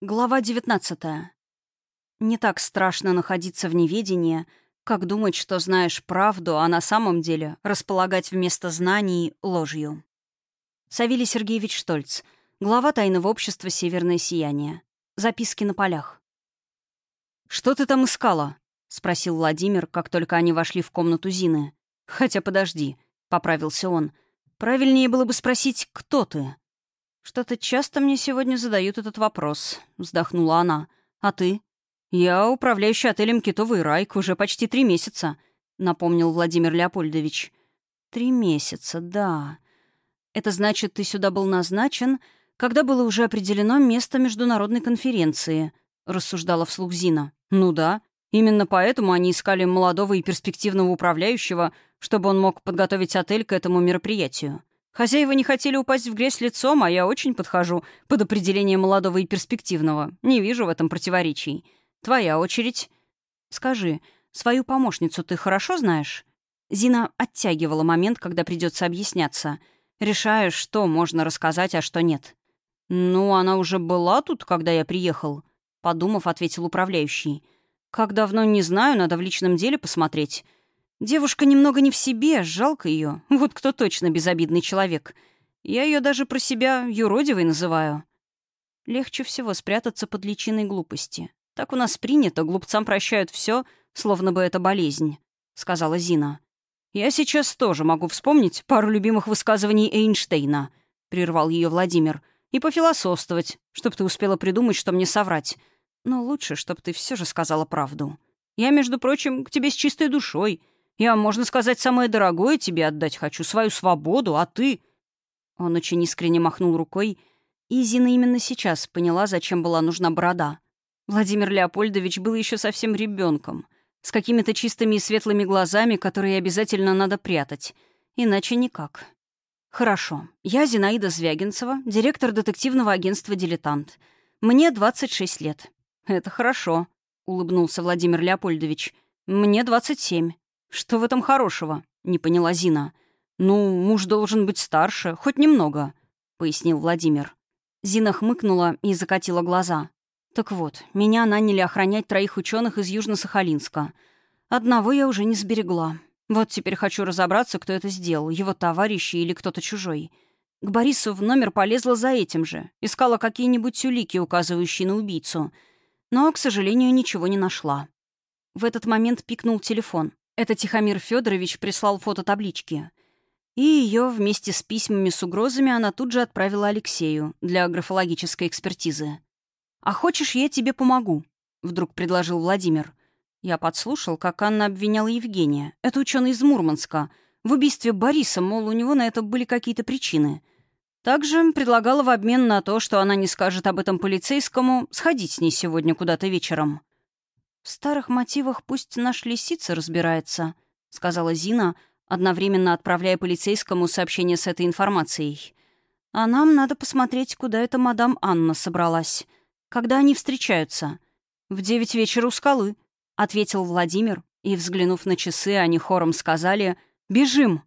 Глава 19. Не так страшно находиться в неведении, как думать, что знаешь правду, а на самом деле располагать вместо знаний ложью. Савелий Сергеевич Штольц, глава тайного общества «Северное сияние». Записки на полях. «Что ты там искала?» — спросил Владимир, как только они вошли в комнату Зины. «Хотя подожди», — поправился он. «Правильнее было бы спросить, кто ты?» «Что-то часто мне сегодня задают этот вопрос», — вздохнула она. «А ты?» «Я управляющий отелем «Китовый райк» уже почти три месяца», — напомнил Владимир Леопольдович. «Три месяца, да. Это значит, ты сюда был назначен, когда было уже определено место международной конференции», — рассуждала вслух Зина. «Ну да. Именно поэтому они искали молодого и перспективного управляющего, чтобы он мог подготовить отель к этому мероприятию. Хозяева не хотели упасть в грязь лицом, а я очень подхожу под определение молодого и перспективного. Не вижу в этом противоречий. Твоя очередь. Скажи, свою помощницу ты хорошо знаешь? Зина оттягивала момент, когда придется объясняться. Решая, что можно рассказать, а что нет. «Ну, она уже была тут, когда я приехал», — подумав, ответил управляющий. «Как давно, не знаю, надо в личном деле посмотреть. Девушка немного не в себе, жалко ее. Вот кто точно безобидный человек. Я ее даже про себя юродивой называю. Легче всего спрятаться под личиной глупости. Так у нас принято, глупцам прощают все, словно бы это болезнь, — сказала Зина. Я сейчас тоже могу вспомнить пару любимых высказываний Эйнштейна, — прервал ее Владимир, — и пофилософствовать, чтоб ты успела придумать, что мне соврать. Но лучше, чтоб ты все же сказала правду. Я, между прочим, к тебе с чистой душой — я, можно сказать, самое дорогое тебе отдать хочу, свою свободу, а ты...» Он очень искренне махнул рукой, и Зина именно сейчас поняла, зачем была нужна борода. Владимир Леопольдович был еще совсем ребенком, с какими-то чистыми и светлыми глазами, которые обязательно надо прятать. Иначе никак. «Хорошо. Я Зинаида Звягинцева, директор детективного агентства «Дилетант». Мне 26 лет». «Это хорошо», — улыбнулся Владимир Леопольдович. «Мне 27. «Что в этом хорошего?» — не поняла Зина. «Ну, муж должен быть старше, хоть немного», — пояснил Владимир. Зина хмыкнула и закатила глаза. «Так вот, меня наняли охранять троих ученых из Южно-Сахалинска. Одного я уже не сберегла. Вот теперь хочу разобраться, кто это сделал, его товарищи или кто-то чужой. К Борису в номер полезла за этим же, искала какие-нибудь улики, указывающие на убийцу. Но, к сожалению, ничего не нашла. В этот момент пикнул телефон. Это Тихомир Федорович прислал фото таблички. И ее вместе с письмами с угрозами она тут же отправила Алексею для графологической экспертизы. «А хочешь, я тебе помогу?» — вдруг предложил Владимир. Я подслушал, как Анна обвиняла Евгения. Это ученый из Мурманска. В убийстве Бориса, мол, у него на это были какие-то причины. Также предлагала в обмен на то, что она не скажет об этом полицейскому, сходить с ней сегодня куда-то вечером. «В старых мотивах пусть наш лисица разбирается», — сказала Зина, одновременно отправляя полицейскому сообщение с этой информацией. «А нам надо посмотреть, куда эта мадам Анна собралась. Когда они встречаются?» «В девять вечера у скалы», — ответил Владимир, и, взглянув на часы, они хором сказали «Бежим!»